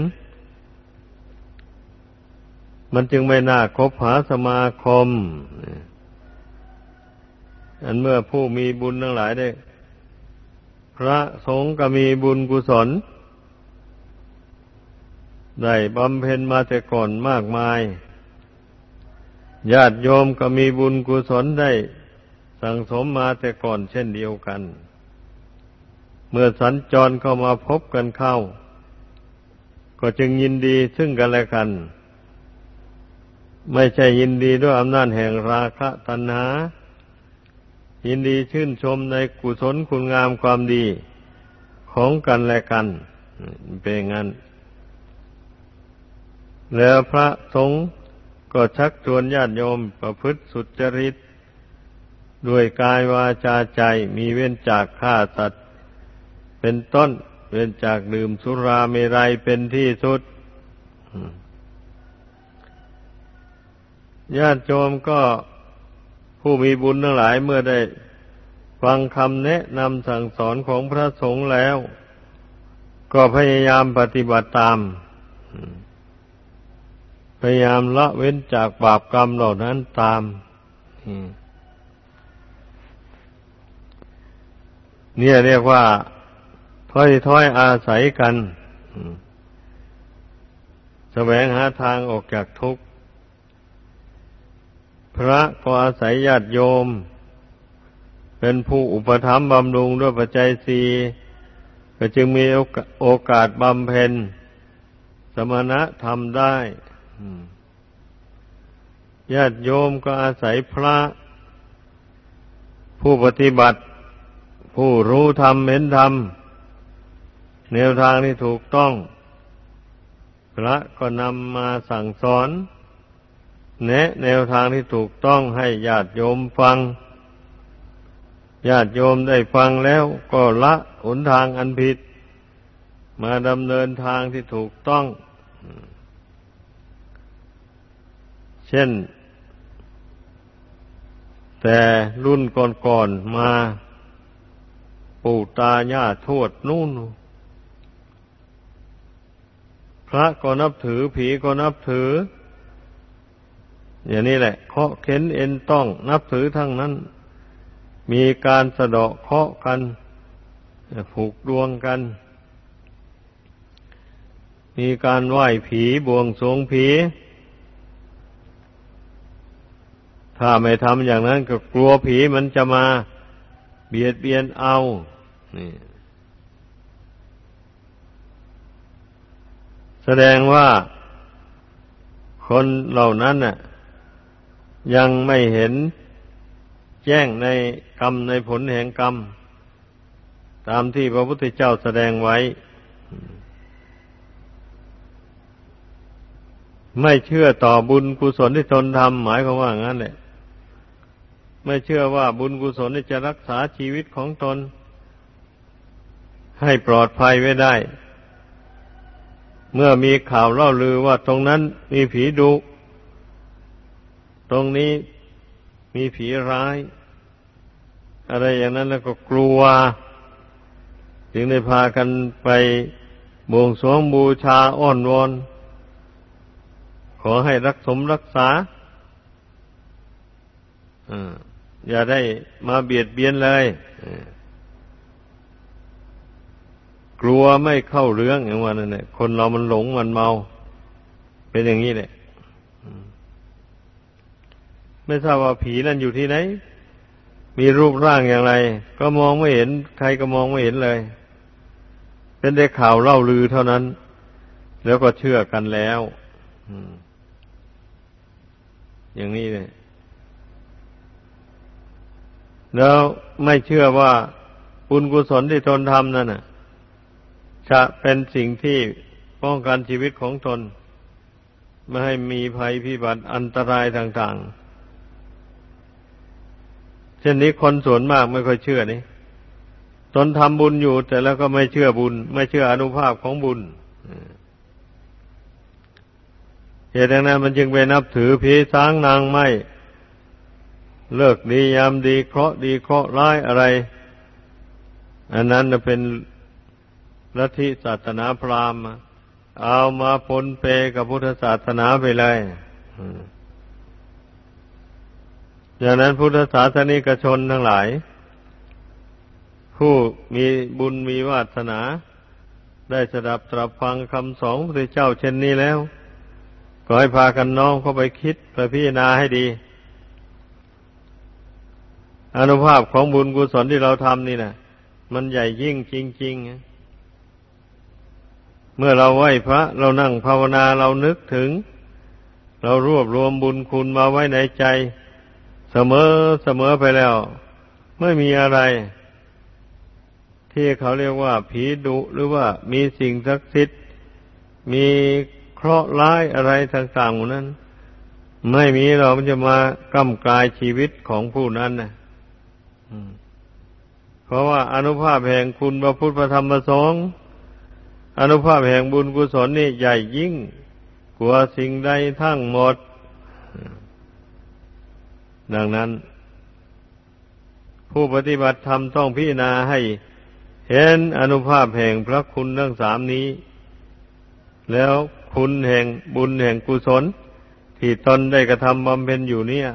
มันจึงไม่น่าคบหาสมาคม อันเมื่อผู้มีบุญทั้งหลายได้ พระสงฆ์ก็มีบุญกุศล ได้บำเพ็ญมาแต่ก่อนมากมาย ญาติโยมก็มีบุญกุศลได้ สั่งสมมาแต่ก่อนเช่นเดียวกัน เมื่อสัญจรเข้ามาพบกันเข้า ก็จึงยินดีซึ่งกันและกัน ไม่ใช่ยินดีด้วยอำนาจแห่งราคะตัณหา ยินดีชื่นชมในกุศลคุณงามความดีของกันและกัน เป็นงั้น แล้วพระสงฆ์ก็ชักชวนญาติโยมประพฤติสุจริต ด้วยกายวาจาใจมีเว้นจากฆ่าสัตว์ เป็นต้นเว้นจากดื่มสุราเมรัยเป็นที่สุดญาติโยมก็ผู้มีบุญทั้งหลายเมื่อได้ฟังคำแนะนำสั่งสอนของพระสงฆ์แล้ว ก็พยายามปฏิบัติตาม พยายามละเว้นจากบาปกรรมเหล่านั้นตามเนี่ยเรียกว่า ถ้อยถ้อยอาศัยกันแสวงหาทางออกจากทุกข์ พระก็อาศัยญาติโยม เป็นผู้อุปถัมภ์บำรุงด้วยปัจจัยสีก็จึงมีโอกาสบำเพ็ญ สมณะทำได้ญาติโยมก็อาศัยพระ ผู้ปฏิบัติ ผู้รู้ธรรมเห็นธรรม แนวทางที่ถูกต้อง พระก็นำมาสั่งสอน แนะแนวทางที่ถูกต้องให้ญาติโยมฟัง ญาติโยมได้ฟังแล้วก็ละหนทางอันผิด มาดำเนินทางที่ถูกต้อง เช่น แต่รุ่นก่อนๆมา ปู่ตาญาทวดนู่น พระก็นับถือผีก็นับถือ อย่างนี้แหละเคาะเข็นเอ็นต้องนับถือทั้งนั้น มีการสะเดาะเคาะกันผูกดวงกัน มีการไหว้ผีบวงสรวงผี ถ้าไม่ทำอย่างนั้นก็กลัวผีมันจะมา เบียดเบียนเอา นี่ แสดงว่าคนเหล่านั้นน่ะ ยังไม่เห็นแจ้งในกรรมในผลแห่งกรรม ตามที่พระพุทธเจ้าแสดงไว้ ไม่เชื่อต่อบุญกุศลที่ตนทำหมายความว่างั้นแหละไม่เชื่อว่าบุญกุศลจะรักษาชีวิตของตน ให้ปลอดภัยไว้ได้ เมื่อมีข่าวเล่าลือว่าตรงนั้นมีผีดุ ตรงนี้มีผีร้าย อะไรอย่างนั้นแล้วก็กลัว จึงได้พากันไปบวงสรวงบูชาอ้อนวอน ขอให้รักสมรักษาอย่าได้มาเบียดเบียนเลย กลัวไม่เข้าเรื่องอย่างว่านั่นแหละคนเรามันหลงมันเมา เป็นอย่างนี้แหละไม่ทราบว่าผีนั่นอยู่ที่ไหน มีรูปร่างอย่างไร ก็มองไม่เห็น ใครก็มองไม่เห็นเลย เป็นได้ข่าวเล่าลือเท่านั้น แล้วก็เชื่อกันแล้วอย่างนี้เลยแล้วไม่เชื่อว่าบุญกุศลที่ตนทำนั่นน่ะ จะเป็นสิ่งที่ป้องกันชีวิตของตน ไม่ให้มีภัยพิบัติอันตรายต่างๆ เช่นนี้คนส่วนมากไม่ค่อยเชื่อนี่ตนทำบุญอยู่ แต่แล้วก็ไม่เชื่อบุญ ไม่เชื่ออนุภาพของบุญเหตุดังนั้นมันจึงไปนับถือผีสางนางไม้เลิกดียามดีเคราะดีเคราะร้ายอะไร อันนั้นเป็น ลัทธิศาสนาพราหมณ์ เอามาปนเปกับพุทธศาสนาไปเลยอย่างนั้นพุทธศาสนิกชนทั้งหลาย ผู้มีบุญมีวาสนา ได้สดับตรับฟังคำสอนพระเจ้าเช่นนี้แล้ว ก็ให้พากันน้องเข้าไปคิดไปพิจารณาให้ดี อนุภาพของบุญกุศลที่เราทำนี่นะมันใหญ่ยิ่งจริง ๆ เมื่อเราไหว้พระ เรานั่งภาวนาเรานึกถึง เรารวบรวมบุญคุณมาไว้ในใจ เสมอเสมอไปแล้ว ไม่มีอะไร ที่เขาเรียกว่า ผีดุหรือว่ามีสิ่งศักดิ์สิทธิ์มีเคราะห์ร้ายอะไรต่างๆนั้น ไม่มีเรามันจะมากำกลายชีวิตของผู้นั้นนะเพราะว่าอนุภาพแห่งคุณพระพุทธระธรรมพระสงฆ์ อนุภาพแห่งบุญกุศลนี่ใหญ่ยิ่ง กว่าสิ่งใดทั้งหมด ดังนั้น ผู้ปฏิบัติธรรมต้องพิจารณาให้เห็นอนุภาพแห่งพระคุณทั้งสามนี้ แล้วคุณแห่งบุญแห่งกุศล ที่ตนได้กระทำบำเพ็ญอยู่เนี่ย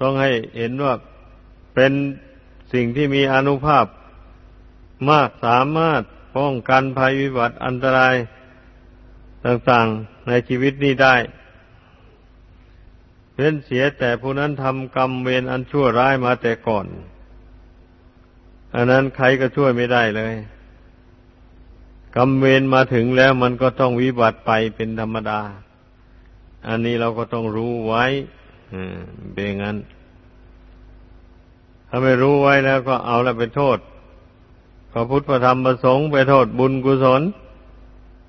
ต้องให้เห็นว่าเป็นสิ่งที่มีอนุภาพมากสามารถ ป้องกันภัยวิบัติอันตรายต่างๆในชีวิตนี้ได้เว้นเสียแต่ผู้นั้นทำกรรมเวรอันชั่วร้ายมาแต่ก่อน อันนั้นใครก็ช่วยไม่ได้เลย กรรมเวรมาถึงแล้วมันก็ต้องวิบัติไปเป็นธรรมดา อันนี้เราก็ต้องรู้ไว้เป็นงั้น ถ้าไม่รู้ไว้แล้วก็เอาแล้วไปโทษ พระพุทธธรรมพระสงฆ์ไปโทษบุญกุศล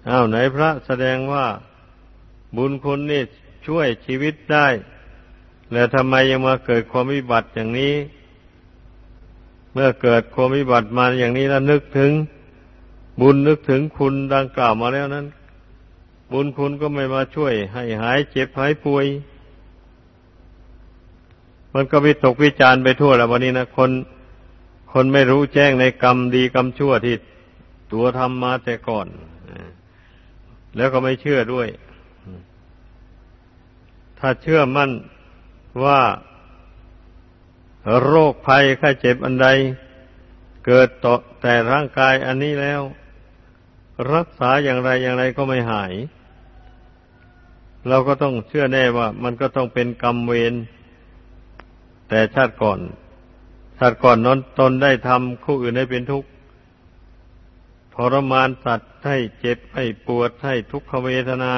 อ้าวไหนพระแสดงว่าบุญคุณนี่ช่วยชีวิตได้ แล้วทำไมยังมาเกิดความวิบัติอย่างนี้ เมื่อเกิดความวิบัติมาอย่างนี้แล้วนึกถึง บุญนึกถึงคุณดังกล่าวมาแล้วนั้น บุญคุณก็ไม่มาช่วย ให้หายเจ็บหายป่วย มันก็วิตกวิจารไปทั่วแล้ววันนี้นะคน คนไม่รู้แจ้งในกรรมดีกรรมชั่วที่ตัวทำมาแต่ก่อน แล้วก็ไม่เชื่อด้วย ถ้าเชื่อมั่นว่าโรคภัยไข้เจ็บอันใด เกิดต่อแต่ร่างกายอันนี้แล้ว รักษาอย่างไรอย่างไรก็ไม่หาย เราก็ต้องเชื่อแน่ว่า มันก็ต้องเป็นกรรมเวรแต่ชาติก่อน สัตว์ก่อนนั้นตนได้ทำคู่อื่นให้เป็นทุกข์ทรมานสัตว์ให้เจ็บให้ปวดให้ทุกขเวทนา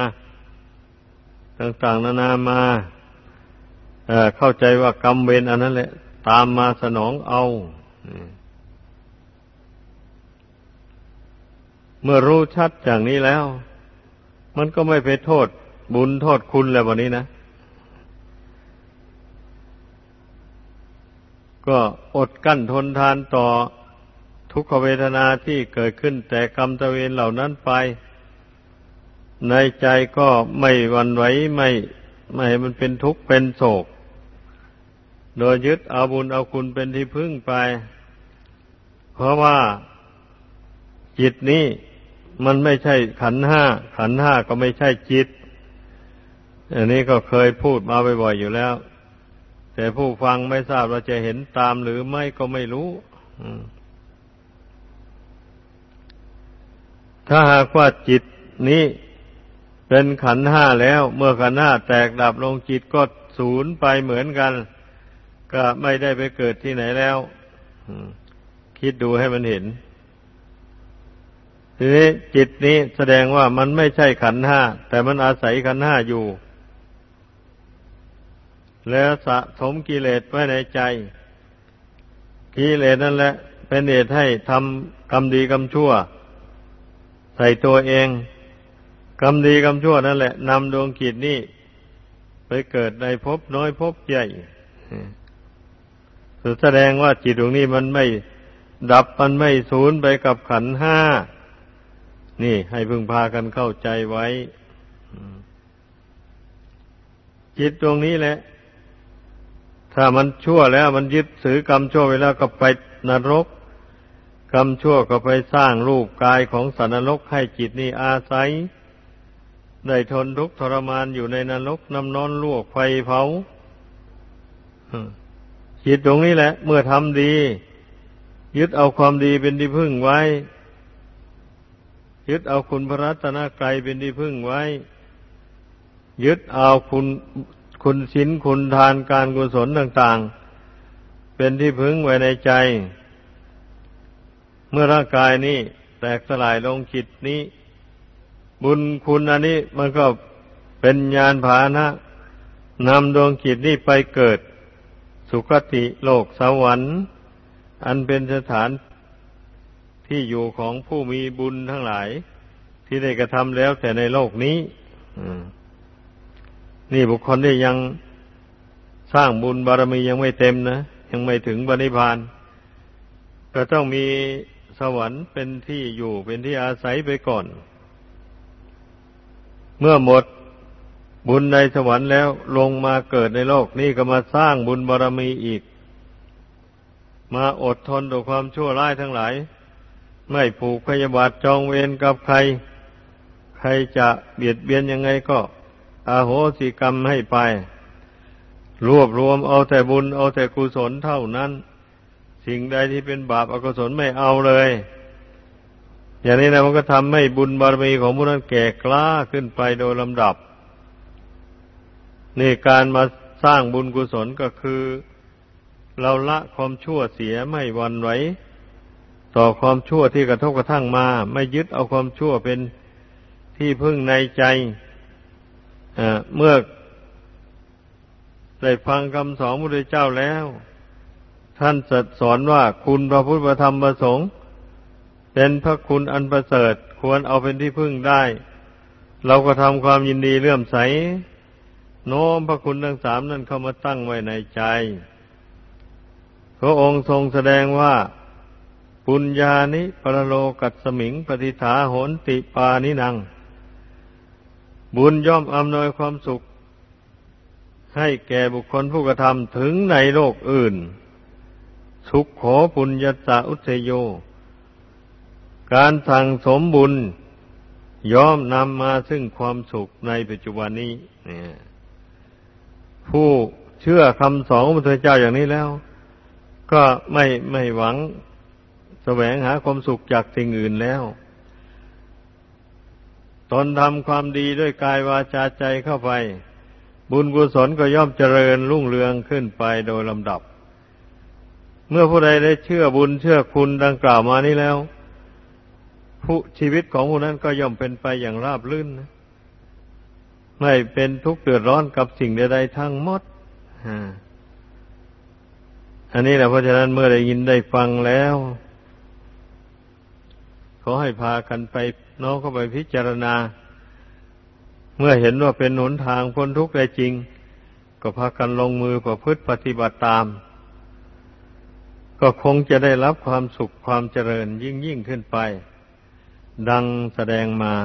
ต่างๆนานามาเเข้าใจว่ากรรมเวรอันนั้นแหละ ตามมาสนองเอาเมื่อรู้ชัดอย่างนี้แล้ว มันก็ไม่ไปโทษบุญโทษคุณแล้ววันนี้นะ ก็อดกั้นทนทานต่อทุกขเวทนาที่เกิดขึ้นแต่กรรมตะเวนเหล่านั้นไป ในใจก็ไม่วันไหวไม่ ไม่ให้มันเป็นทุกข์เป็นโศก โดยยึดเอาบุญเอาคุณเป็นที่พึ่งไป เพราะว่าจิตนี้มันไม่ใช่ขันห้า ขันห้าก็ไม่ใช่จิต อันนี้ก็เคยพูดมาบ่อยๆอยู่แล้ว แต่ผู้ฟังไม่ทราบว่าจะเห็นตามหรือไม่ก็ไม่รู้ถ้าหากว่าจิตนี้เป็นขันห้าแล้ว เมื่อขันห้าแตกดับลงจิตก็สูญไปเหมือนกัน ก็ไม่ได้ไปเกิดที่ไหนแล้วคิดดูให้มันเห็นทีนี้จิตนี้แสดงว่ามันไม่ใช่ขันห้าแต่มันอาศัยขันห้าอยู่ แล้วสะสมกิเลสไว้ในใจ กิเลสนั่นแหละ เป็นเหตุให้ทำกรรมดีกรรมชั่ว ใส่ตัวเองกรรมดีกรรมชั่วนั่นแหละนำดวงกิจนี้ไปเกิดในภพน้อยภพใหญ่แสดงว่าจิตดวงนี้มันไม่ดับมันไม่สูญไปกับขันห้า นี่ให้พึงพากันเข้าใจไว้ จิตดวงนี้แหละ ถ้ามันชั่วแล้วมันยึดถือกรรมชั่วไว้แล้วก็ไปนรก กรรมชั่วก็ไปสร้างรูปกายของสันนรกให้จิตนี้อาศัย ได้ทนทุกข์ทรมานอยู่ในนรกน้ำนอนลวกไฟเผาจิตตรงนี้แหละ เมื่อทำดี ยึดเอาความดีเป็นที่พึ่งไว้ ยึดเอาคุณพระรัตนกรัยเป็นที่พึ่งไว้ ยึดเอาคุณ คุณศีลคุณทานการกุศลต่าง ๆ เป็นที่พึงไว้ในใจ เมื่อร่างกายนี้แตกสลายลงจิตนี้ บุญคุณอันนี้มันก็เป็นญาณผานะนำดวงจิตนี้ไปเกิด สุคติโลกสวรรค์ อันเป็นสถานที่อยู่ของผู้มีบุญทั้งหลาย ที่ได้กระทำแล้วแต่ในโลกนี้ อืม นี่บุคคลที่ยังสร้างบุญบารมียังไม่เต็มนะ ยังไม่ถึงบริพานก็ต้องมีสวรรค์เป็นที่อยู่เป็นที่อาศัยไปก่อน เมื่อหมดบุญในสวรรค์แล้วลงมาเกิดในโลกนี่ก็มาสร้างบุญบารมีอีก มาอดทนต่อความชั่วร้ายทั้งหลาย ไม่ผูกพยาบาทจองเวรกับใคร ใครจะเบียดเบียนยังไงก็ อโหสิกรรมให้ไป รวบรวมเอาแต่บุญเอาแต่กุศลเท่านั้น สิ่งใดที่เป็นบาปอกุศลไม่เอาเลย อย่างนี้นะมันก็ทำให้บุญบารมีของผู้นั้นแก่กล้าขึ้นไปโดยลำดับนี่การมาสร้างบุญกุศลก็คือ เราละความชั่วเสียไม่หวันไหวต่อความชั่วที่กระทบกระทั่งมา ไม่ยึดเอาความชั่วเป็นที่พึ่งในใจ เมื่อได้ฟังคำสอนพระพุทธเจ้าแล้ว ท่านสัสอนว่าคุณพระพุทธธรรมประสงค์ เป็นพระคุณอันประเสริฐควรเอาเป็นที่พึ่งได้ เราก็ทำความยินดีเลื่อมใส โน้มพระคุณทั้งสามนั้นเข้ามาตั้งไว้ในใจ พระองค์ทรงแสดงว่าปุญญานิปรโลกัสมิงปฏิฐาโหนติปานินัง บุญย่อมอำนวยความสุข ให้แก่บุคคลผู้กระทำถึงในโลกอื่น สุขขอปุญญาตาอุเทโย การสั่งสมบุญย่อมนำมาซึ่งความสุขในปัจจุบันนี้ผู้เชื่อคำสอนของพระเจ้าอย่างนี้แล้ว ก็ไม่ไม่หวังแสวงหาความสุขจากสิ่งอื่นแล้ว ตนทำความดีด้วยกายวาจาใจเข้าไป บุญกุศลก็ย่อมเจริญรุ่งเรืองขึ้นไปโดยลำดับ เมื่อผู้ใดได้เชื่อบุญเชื่อคุณดังกล่าวมานี้แล้ว ผู้ชีวิตของผู้นั้นก็ย่อมเป็นไปอย่างราบรื่นนะไม่เป็นทุกข์เดือดร้อนกับสิ่งใดๆทั้งหมดอันนี้แหละเพราะฉะนั้นเมื่อได้ยินได้ฟังแล้ว ขอให้พากันไป น้องเข้าไปพิจารณา เมื่อเห็นว่าเป็นหนทางพ้นทุกข์ได้จริง ก็พากันลงมือประพฤติปฏิบัติตาม ก็คงจะได้รับความสุขความเจริญยิ่งยิ่งขึ้นไป ดังแสดงมา